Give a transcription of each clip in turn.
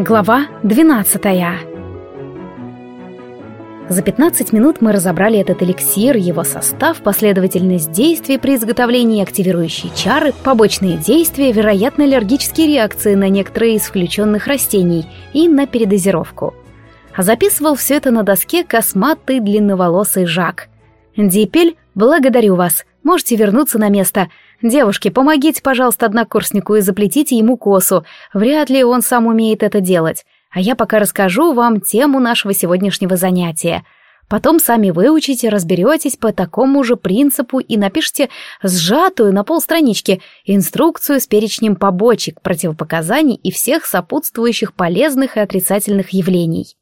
Глава 12 За 15 минут мы разобрали этот эликсир, его состав, последовательность действий при изготовлении активирующей чары, побочные действия, вероятно, аллергические реакции на некоторые из включенных растений и на передозировку. А записывал все это на доске косматый длинноволосый Жак. «Дипель, благодарю вас. Можете вернуться на место. Девушки, помогите, пожалуйста, однокурснику и заплетите ему косу. Вряд ли он сам умеет это делать. А я пока расскажу вам тему нашего сегодняшнего занятия. Потом сами выучите, разберетесь по такому же принципу и напишите сжатую на полстранички инструкцию с перечнем побочек, противопоказаний и всех сопутствующих полезных и отрицательных явлений.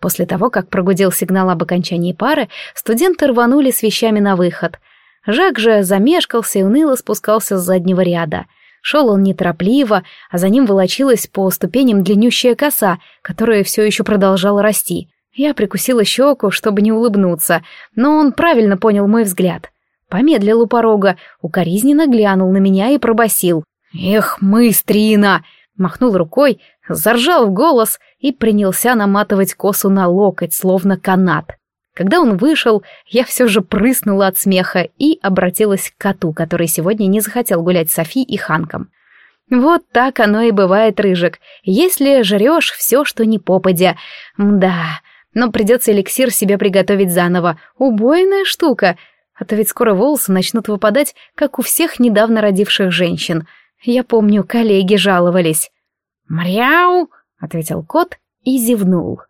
После того, как прогудел сигнал об окончании пары, студенты рванули с вещами на выход — Жак же замешкался и уныло спускался с заднего ряда. Шел он неторопливо, а за ним волочилась по ступеням длиннющая коса, которая все еще продолжала расти. Я прикусила щеку, чтобы не улыбнуться, но он правильно понял мой взгляд. Помедлил у порога, укоризненно глянул на меня и пробасил. «Эх, мыстрина!» Махнул рукой, заржал в голос и принялся наматывать косу на локоть, словно канат. Когда он вышел, я все же прыснула от смеха и обратилась к коту, который сегодня не захотел гулять с Софи и Ханком. Вот так оно и бывает, Рыжик, если жрешь все, что не попадя. Да, но придется эликсир себе приготовить заново. Убойная штука. А то ведь скоро волосы начнут выпадать, как у всех недавно родивших женщин. Я помню, коллеги жаловались. «Мряу!» — ответил кот и зевнул.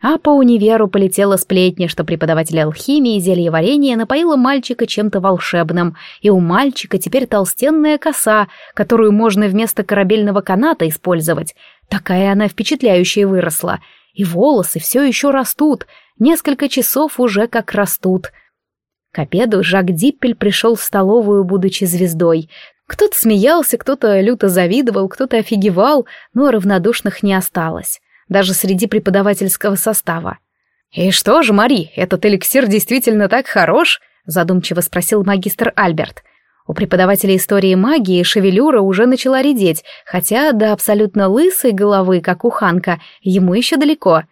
А по универу полетела сплетня, что преподаватель алхимии и зельеварения напоила мальчика чем-то волшебным, и у мальчика теперь толстенная коса, которую можно вместо корабельного каната использовать. Такая она впечатляющая выросла. И волосы все еще растут, несколько часов уже как растут. К обеду Жак Диппель пришел в столовую, будучи звездой. Кто-то смеялся, кто-то люто завидовал, кто-то офигевал, но равнодушных не осталось даже среди преподавательского состава. «И что же, Мари, этот эликсир действительно так хорош?» — задумчиво спросил магистр Альберт. У преподавателя истории магии шевелюра уже начала редеть, хотя до абсолютно лысой головы, как у Ханка, ему еще далеко.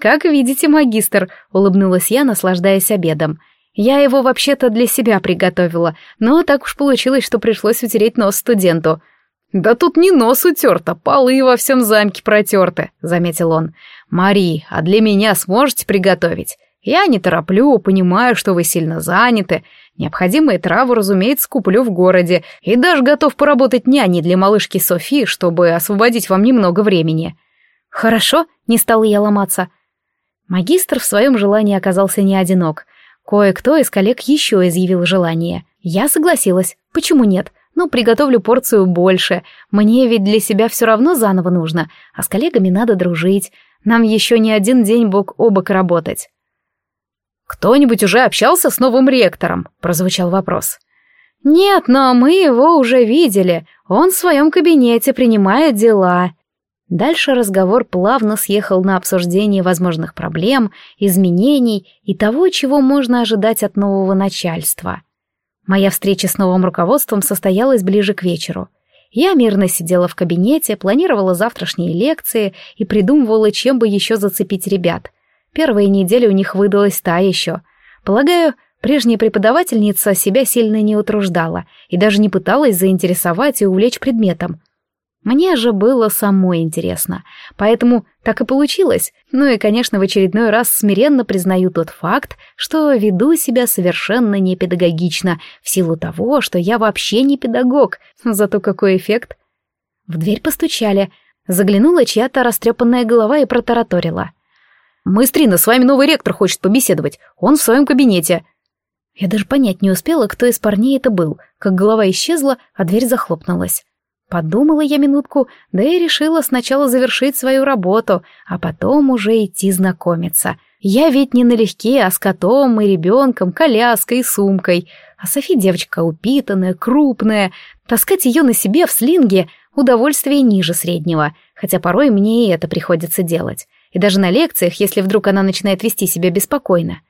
«Как видите, магистр», — улыбнулась я, наслаждаясь обедом. «Я его вообще-то для себя приготовила, но так уж получилось, что пришлось утереть нос студенту». «Да тут не нос утерт, а полы во всем замке протерты», — заметил он. «Мари, а для меня сможете приготовить? Я не тороплю, понимаю, что вы сильно заняты. Необходимые травы, разумеется, куплю в городе. И даже готов поработать няней для малышки Софи, чтобы освободить вам немного времени». «Хорошо», — не стала я ломаться. Магистр в своем желании оказался не одинок. Кое-кто из коллег еще изъявил желание. Я согласилась. Почему нет? — ну, приготовлю порцию больше. Мне ведь для себя все равно заново нужно, а с коллегами надо дружить. Нам еще не один день бок о бок работать. «Кто-нибудь уже общался с новым ректором?» — прозвучал вопрос. «Нет, но мы его уже видели. Он в своем кабинете принимает дела». Дальше разговор плавно съехал на обсуждение возможных проблем, изменений и того, чего можно ожидать от нового начальства. Моя встреча с новым руководством состоялась ближе к вечеру. Я мирно сидела в кабинете, планировала завтрашние лекции и придумывала, чем бы еще зацепить ребят. Первая неделя у них выдалась та еще. Полагаю, прежняя преподавательница себя сильно не утруждала и даже не пыталась заинтересовать и увлечь предметом — мне же было самой интересно, поэтому так и получилось. Ну и, конечно, в очередной раз смиренно признаю тот факт, что веду себя совершенно непедагогично, в силу того, что я вообще не педагог. Зато какой эффект. В дверь постучали. Заглянула чья-то растрепанная голова и протараторила. «Мыстрина, с вами новый ректор хочет побеседовать. Он в своем кабинете». Я даже понять не успела, кто из парней это был, как голова исчезла, а дверь захлопнулась. Подумала я минутку, да и решила сначала завершить свою работу, а потом уже идти знакомиться. Я ведь не налегке, а с котом и ребенком, коляской и сумкой. А Софи девочка упитанная, крупная. Таскать ее на себе в слинге — удовольствие ниже среднего, хотя порой мне и это приходится делать. И даже на лекциях, если вдруг она начинает вести себя беспокойно.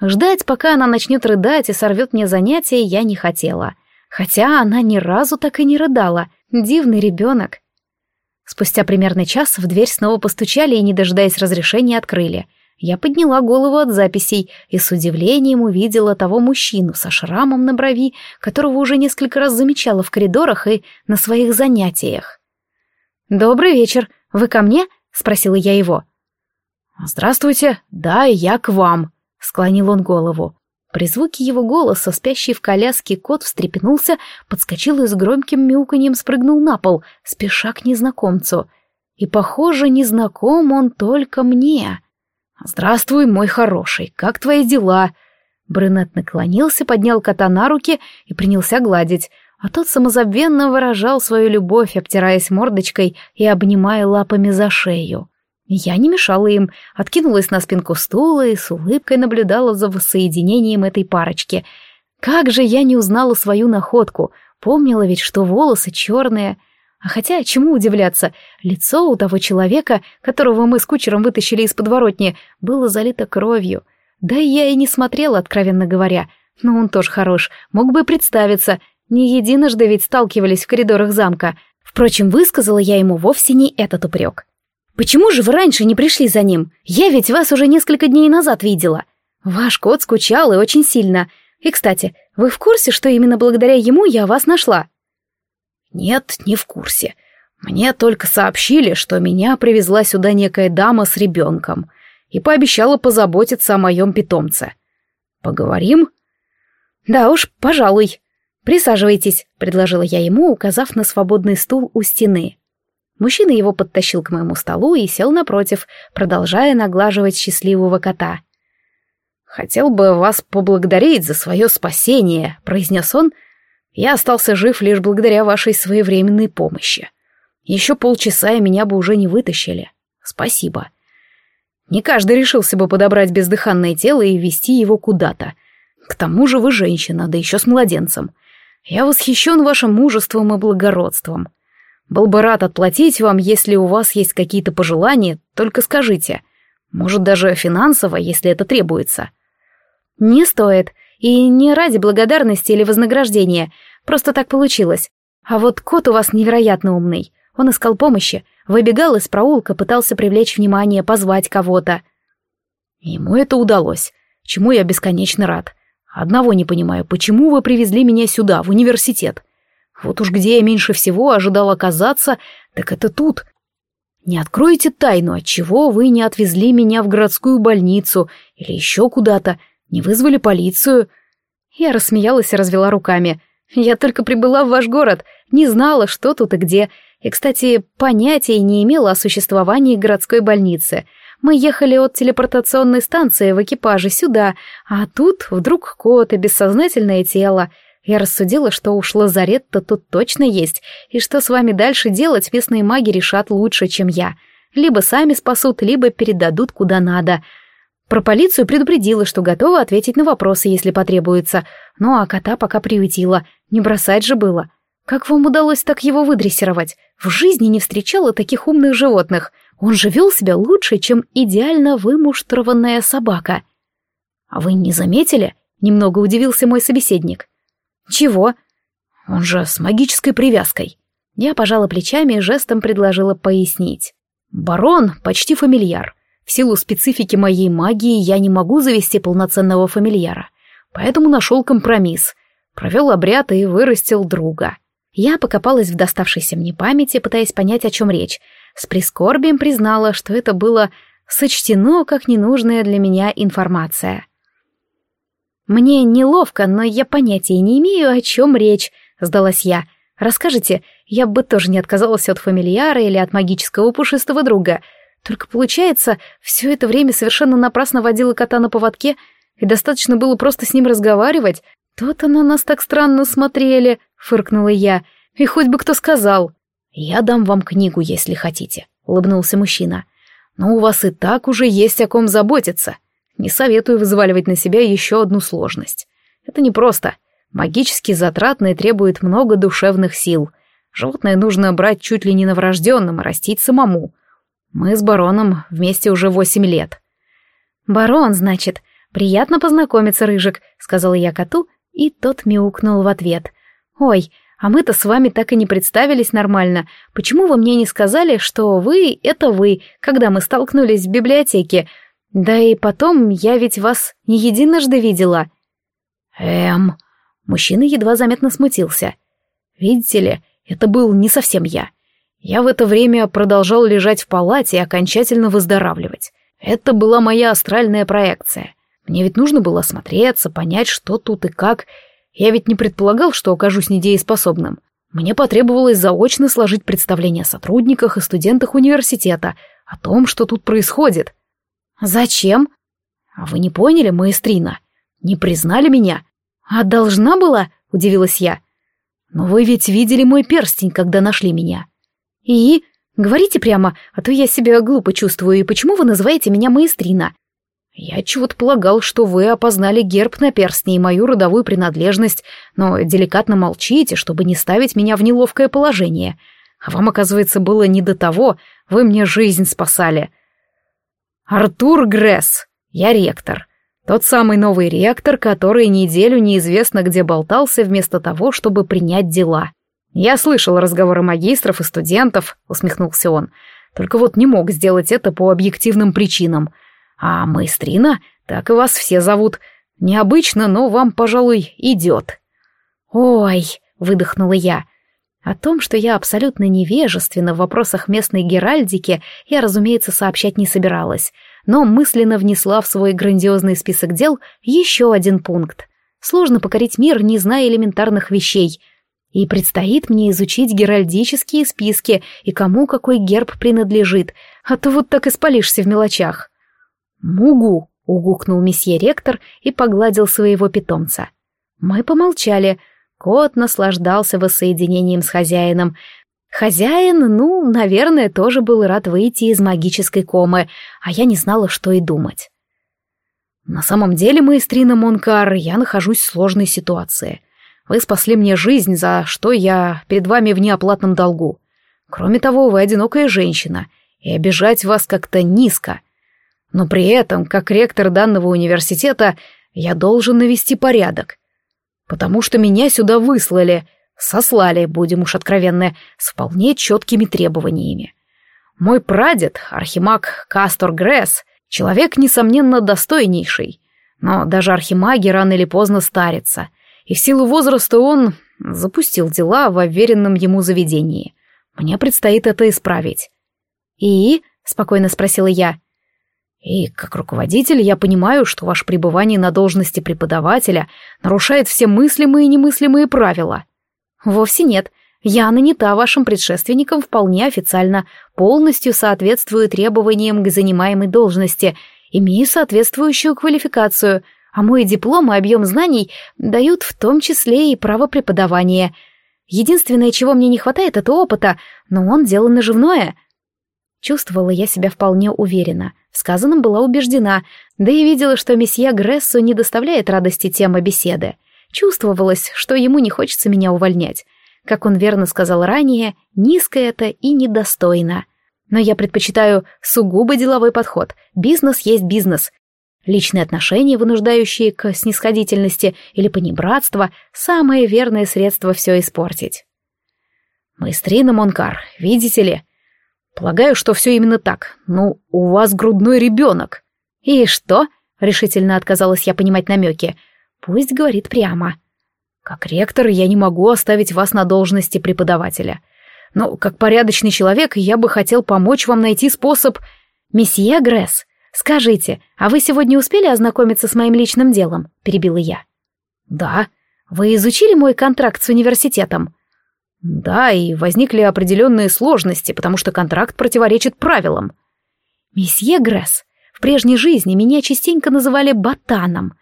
Ждать, пока она начнет рыдать и сорвет мне занятия, я не хотела. Хотя она ни разу так и не рыдала — Дивный ребенок. Спустя примерно час в дверь снова постучали и, не дожидаясь разрешения, открыли. Я подняла голову от записей и с удивлением увидела того мужчину со шрамом на брови, которого уже несколько раз замечала в коридорах и на своих занятиях. «Добрый вечер. Вы ко мне?» — спросила я его. «Здравствуйте. Да, я к вам», — склонил он голову. При звуке его голоса спящий в коляске кот встрепенулся, подскочил и с громким мяуканьем спрыгнул на пол, спеша к незнакомцу. И, похоже, незнаком он только мне. «Здравствуй, мой хороший, как твои дела?» Брюнет наклонился, поднял кота на руки и принялся гладить, а тот самозабвенно выражал свою любовь, обтираясь мордочкой и обнимая лапами за шею. Я не мешала им, откинулась на спинку стула и с улыбкой наблюдала за воссоединением этой парочки. Как же я не узнала свою находку, помнила ведь, что волосы черные. А хотя, чему удивляться, лицо у того человека, которого мы с кучером вытащили из подворотни, было залито кровью. Да и я и не смотрела, откровенно говоря. Но он тоже хорош, мог бы представиться. Не единожды ведь сталкивались в коридорах замка. Впрочем, высказала я ему вовсе не этот упрек. Почему же вы раньше не пришли за ним? Я ведь вас уже несколько дней назад видела. Ваш кот скучал и очень сильно. И, кстати, вы в курсе, что именно благодаря ему я вас нашла?» «Нет, не в курсе. Мне только сообщили, что меня привезла сюда некая дама с ребенком и пообещала позаботиться о моем питомце. Поговорим?» «Да уж, пожалуй. Присаживайтесь», — предложила я ему, указав на свободный стул у стены. Мужчина его подтащил к моему столу и сел напротив, продолжая наглаживать счастливого кота. «Хотел бы вас поблагодарить за свое спасение», — произнес он. «Я остался жив лишь благодаря вашей своевременной помощи. Еще полчаса и меня бы уже не вытащили. Спасибо. Не каждый решился бы подобрать бездыханное тело и вести его куда-то. К тому же вы женщина, да еще с младенцем. Я восхищен вашим мужеством и благородством. Был бы рад отплатить вам, если у вас есть какие-то пожелания, только скажите. Может, даже финансово, если это требуется. Не стоит. И не ради благодарности или вознаграждения. Просто так получилось. А вот кот у вас невероятно умный. Он искал помощи, выбегал из проулка, пытался привлечь внимание, позвать кого-то. Ему это удалось, чему я бесконечно рад. Одного не понимаю, почему вы привезли меня сюда, в университет? Вот уж где я меньше всего ожидал оказаться, так это тут. Не откроете тайну, отчего вы не отвезли меня в городскую больницу или еще куда-то, не вызвали полицию. Я рассмеялась и развела руками. Я только прибыла в ваш город, не знала, что тут и где, и, кстати, понятия не имела о существовании городской больницы. Мы ехали от телепортационной станции в экипаже сюда, а тут вдруг кот и бессознательное тело — я рассудила, что уж лазарет-то тут точно есть, и что с вами дальше делать местные маги решат лучше, чем я. Либо сами спасут, либо передадут куда надо. Про полицию предупредила, что готова ответить на вопросы, если потребуется. Ну а кота пока приютила, не бросать же было. Как вам удалось так его выдрессировать? В жизни не встречала таких умных животных. Он же вел себя лучше, чем идеально вымуштрованная собака. А вы не заметили? Немного удивился мой собеседник. «Чего?» «Он же с магической привязкой». Я пожала плечами и жестом предложила пояснить. «Барон почти фамильяр. В силу специфики моей магии я не могу завести полноценного фамильяра, поэтому нашел компромисс. Провел обряд и вырастил друга». Я покопалась в доставшейся мне памяти, пытаясь понять, о чем речь. С прискорбием признала, что это было сочтено как ненужная для меня информация. «Мне неловко, но я понятия не имею, о чем речь», — сдалась я. «Расскажите, я бы тоже не отказалась от фамильяра или от магического пушистого друга. Только получается, все это время совершенно напрасно водила кота на поводке, и достаточно было просто с ним разговаривать. То-то на нас так странно смотрели», — фыркнула я. «И хоть бы кто сказал». «Я дам вам книгу, если хотите», — улыбнулся мужчина. «Но у вас и так уже есть о ком заботиться». Не советую взваливать на себя еще одну сложность. Это непросто. Магически затратно и требует много душевных сил. Животное нужно брать чуть ли не новорожденным и растить самому. Мы с бароном вместе уже восемь лет. «Барон, значит. Приятно познакомиться, Рыжик», — сказала я коту, и тот мяукнул в ответ. «Ой, А мы-то с вами так и не представились нормально. Почему вы мне не сказали, что вы — это вы, когда мы столкнулись в библиотеке? Да и потом, я ведь вас не единожды видела». «Эм...» Мужчина едва заметно смутился. «Видите ли, это был не совсем я. Я в это время продолжал лежать в палате и окончательно выздоравливать. Это была моя астральная проекция. Мне ведь нужно было осмотреться, понять, что тут и как. Я ведь не предполагал, что окажусь недееспособным. Мне потребовалось заочно сложить представление о сотрудниках и студентах университета, о том, что тут происходит. «Зачем?» «А вы не поняли, маэстрина? Не признали меня?» «А должна была?» — удивилась я. «Но вы ведь видели мой перстень, когда нашли меня». «И? Говорите прямо, а то я себя глупо чувствую, и почему вы называете меня маэстрина?» «Я чего-то полагал, что вы опознали герб на перстне и мою родовую принадлежность, но деликатно молчите, чтобы не ставить меня в неловкое положение. А вам, оказывается, было не до того, вы мне жизнь спасали». «Артур Гресс, я ректор. Тот самый новый ректор, который неделю неизвестно где болтался вместо того, чтобы принять дела». «Я слышал разговоры магистров и студентов», — усмехнулся он. «Только вот не мог сделать это по объективным причинам. А маэстрина, так и вас все зовут. Необычно, но вам, пожалуй, идет». «Ой», — выдохнула я. О том, что я абсолютно невежественна в вопросах местной геральдики, я, разумеется, сообщать не собиралась, но мысленно внесла в свой грандиозный список дел еще один пункт. Сложно покорить мир, не зная элементарных вещей — и предстоит мне изучить геральдические списки и кому какой герб принадлежит, а то вот так и спалишься в мелочах. «Мугу!» — угукнул месье ректор и погладил своего питомца. Мы помолчали. Кот наслаждался воссоединением с хозяином. Хозяин, ну, наверное, тоже был рад выйти из магической комы, а я не знала, что и думать. На самом деле, маэстрина Монкар, я нахожусь в сложной ситуации — вы спасли мне жизнь, за что я перед вами в неоплатном долгу. Кроме того, вы одинокая женщина, и обижать вас как-то низко. Но при этом, как ректор данного университета, я должен навести порядок. Потому что меня сюда выслали, сослали, будем уж откровенны, с вполне четкими требованиями. Мой прадед, архимаг Кастор Гресс, человек, несомненно, достойнейший, но даже архимаги рано или поздно старятся — и в силу возраста он запустил дела в уверенном ему заведении. Мне предстоит это исправить. «И?» — спокойно спросила я. «И как руководитель я понимаю, что ваше пребывание на должности преподавателя нарушает все мыслимые и немыслимые правила». «Вовсе нет. Я нанята вашим предшественником вполне официально, полностью соответствую требованиям к занимаемой должности, имею соответствующую квалификацию — а мой диплом и объем знаний дают в том числе и право преподавания. Единственное, чего мне не хватает, это опыта, но он дело наживное. Чувствовала я себя вполне уверенно. В сказанном была убеждена, да и видела, что месье Грессу не доставляет радости тема беседы. Чувствовалось, что ему не хочется меня увольнять. Как он верно сказал ранее, низко это и недостойно. Но я предпочитаю сугубо деловой подход. Бизнес есть бизнес, Личные отношения, вынуждающие к снисходительности или понебратство, самое верное средство все испортить. «Маэстрина Монкар, видите ли? Полагаю, что все именно так. Ну, у вас грудной ребенок». «И что?» — решительно отказалась я понимать намеки. «Пусть говорит прямо». «Как ректор я не могу оставить вас на должности преподавателя. Но как порядочный человек я бы хотел помочь вам найти способ...» «Месье Гресс, «Скажите, а вы сегодня успели ознакомиться с моим личным делом?» — перебила я. «Да. Вы изучили мой контракт с университетом?» «Да, и возникли определенные сложности, потому что контракт противоречит правилам». «Месье Гресс, в прежней жизни меня частенько называли ботаном.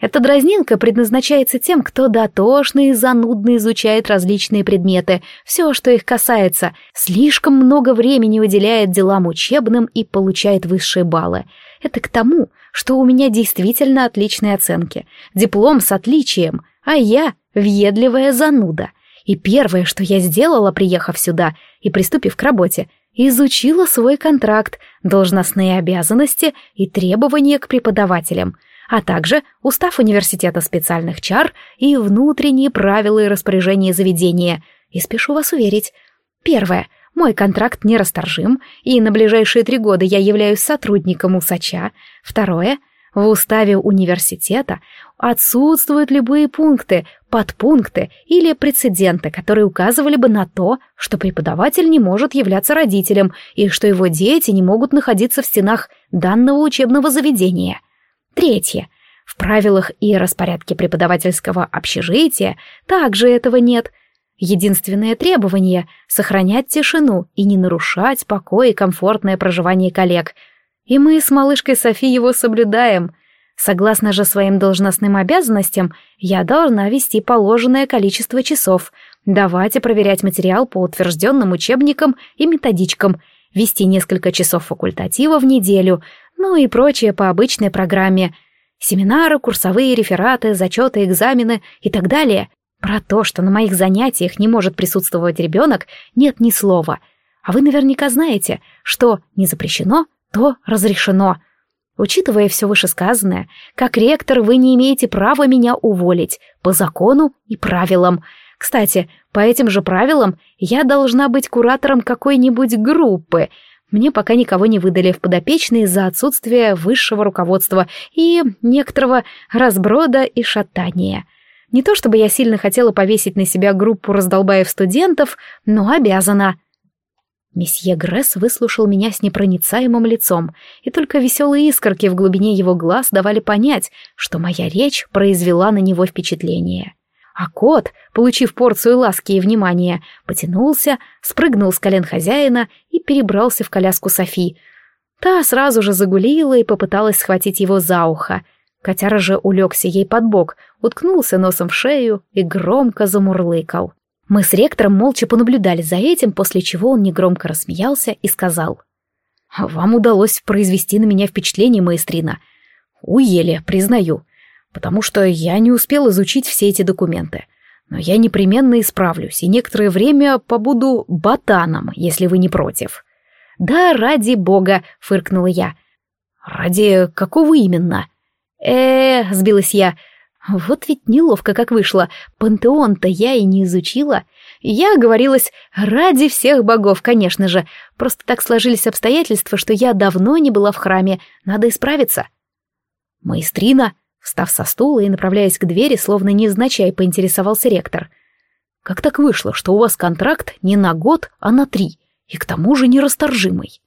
Эта дразнилка предназначается тем, кто дотошно и занудно изучает различные предметы, все, что их касается, слишком много времени уделяет делам учебным и получает высшие баллы. Это к тому, что у меня действительно отличные оценки, диплом с отличием, а я въедливая зануда. И первое, что я сделала, приехав сюда и приступив к работе, изучила свой контракт, должностные обязанности и требования к преподавателям — а также устав университета специальных чар и внутренние правила и распоряжения заведения. И спешу вас уверить. Первое. Мой контракт нерасторжим, и на ближайшие три года я являюсь сотрудником УСАЧа. Второе. В уставе университета отсутствуют любые пункты, подпункты или прецеденты, которые указывали бы на то, что преподаватель не может являться родителем и что его дети не могут находиться в стенах данного учебного заведения. Третье. В правилах и распорядке преподавательского общежития также этого нет. Единственное требование — сохранять тишину и не нарушать покой и комфортное проживание коллег. И мы с малышкой Софи его соблюдаем. Согласно же своим должностным обязанностям, я должна вести положенное количество часов, давать и проверять материал по утвержденным учебникам и методичкам, вести несколько часов факультатива в неделю — ну и прочее по обычной программе. Семинары, курсовые рефераты, зачеты, экзамены и так далее. Про то, что на моих занятиях не может присутствовать ребенок, нет ни слова. А вы наверняка знаете, что не запрещено, то разрешено. Учитывая все вышесказанное, как ректор вы не имеете права меня уволить по закону и правилам. Кстати, по этим же правилам я должна быть куратором какой-нибудь группы — мне пока никого не выдали в подопечные из-за отсутствия высшего руководства и некоторого разброда и шатания. Не то чтобы я сильно хотела повесить на себя группу раздолбаев студентов, но обязана. Месье Гресс выслушал меня с непроницаемым лицом, и только веселые искорки в глубине его глаз давали понять, что моя речь произвела на него впечатление. А кот, получив порцию ласки и внимания, потянулся, спрыгнул с колен хозяина и перебрался в коляску Софи. Та сразу же загулила и попыталась схватить его за ухо. Котяра же улегся ей под бок, уткнулся носом в шею и громко замурлыкал. Мы с ректором молча понаблюдали за этим, после чего он негромко рассмеялся и сказал. «Вам удалось произвести на меня впечатление, маэстрина. Уели, признаю потому что я не успел изучить все эти документы. Но я непременно исправлюсь, и некоторое время побуду ботаном, если вы не против. Да, ради бога, фыркнула я. Ради какого именно? Э, сбилась я. Вот ведь неловко как вышло. Пантеон-то я и не изучила. Я оговорилась ради всех богов, конечно же. Просто так сложились обстоятельства, что я давно не была в храме. Надо исправиться. Маэстрина, Встав со стула и направляясь к двери, словно невзначай поинтересовался ректор. «Как так вышло, что у вас контракт не на год, а на три, и к тому же нерасторжимый?»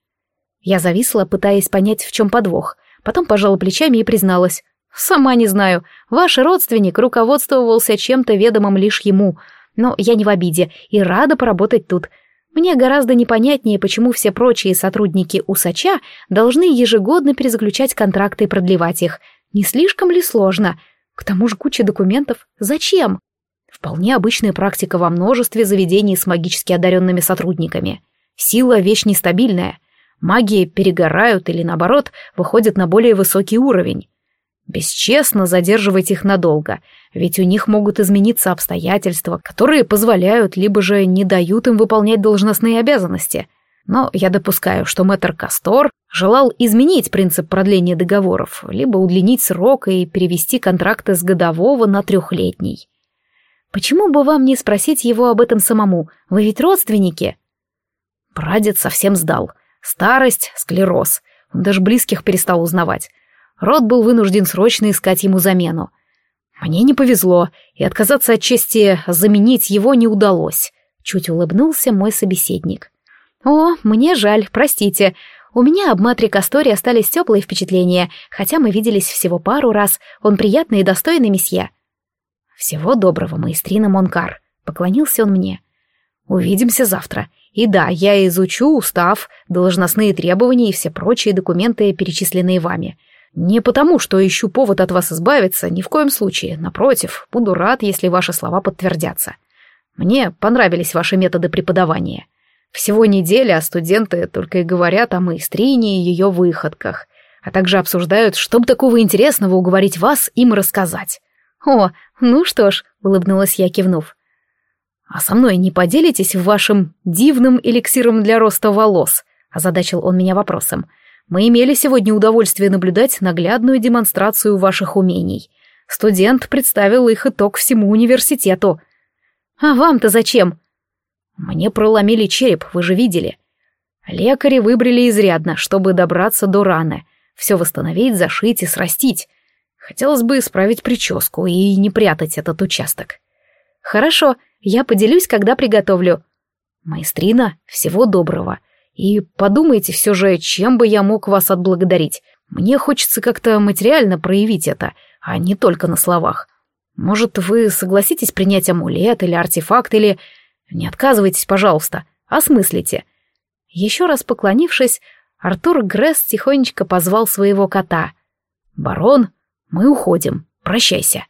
Я зависла, пытаясь понять, в чем подвох, потом пожала плечами и призналась. «Сама не знаю. Ваш родственник руководствовался чем-то ведомым лишь ему, но я не в обиде и рада поработать тут. Мне гораздо непонятнее, почему все прочие сотрудники УСАЧа должны ежегодно перезаключать контракты и продлевать их — не слишком ли сложно? К тому же куча документов. Зачем? Вполне обычная практика во множестве заведений с магически одаренными сотрудниками. Сила — вещь нестабильная. Магии перегорают или, наоборот, выходят на более высокий уровень. Бесчестно задерживать их надолго, ведь у них могут измениться обстоятельства, которые позволяют, либо же не дают им выполнять должностные обязанности. Но я допускаю, что мэтр Кастор желал изменить принцип продления договоров, либо удлинить срок и перевести контракты с годового на трехлетний. Почему бы вам не спросить его об этом самому? Вы ведь родственники? Прадед совсем сдал. Старость, склероз. Он даже близких перестал узнавать. Род был вынужден срочно искать ему замену. Мне не повезло, и отказаться от чести заменить его не удалось. Чуть улыбнулся мой собеседник. «О, мне жаль, простите. У меня об Матре Касторе остались теплые впечатления, хотя мы виделись всего пару раз. Он приятный и достойный месье». «Всего доброго, маэстрина Монкар», — поклонился он мне. «Увидимся завтра. И да, я изучу устав, должностные требования и все прочие документы, перечисленные вами. Не потому, что ищу повод от вас избавиться, ни в коем случае. Напротив, буду рад, если ваши слова подтвердятся. Мне понравились ваши методы преподавания». Всего неделя, а студенты только и говорят о маэстрине и ее выходках, а также обсуждают, что бы такого интересного уговорить вас им рассказать. «О, ну что ж», — улыбнулась я, кивнув. «А со мной не поделитесь вашим дивным эликсиром для роста волос?» — озадачил он меня вопросом. Мы имели сегодня удовольствие наблюдать наглядную демонстрацию ваших умений. Студент представил их итог всему университету. А вам-то зачем? Мне проломили череп, вы же видели. Лекари выбрали изрядно, чтобы добраться до раны. Все восстановить, зашить и срастить. Хотелось бы исправить прическу и не прятать этот участок. Хорошо, я поделюсь, когда приготовлю. Маэстрина, всего доброго. И подумайте все же, чем бы я мог вас отблагодарить. Мне хочется как-то материально проявить это, а не только на словах. Может, вы согласитесь принять амулет или артефакт, или... Не отказывайтесь, пожалуйста, осмыслите. Еще раз поклонившись, Артур Гресс тихонечко позвал своего кота. «Барон, мы уходим. Прощайся».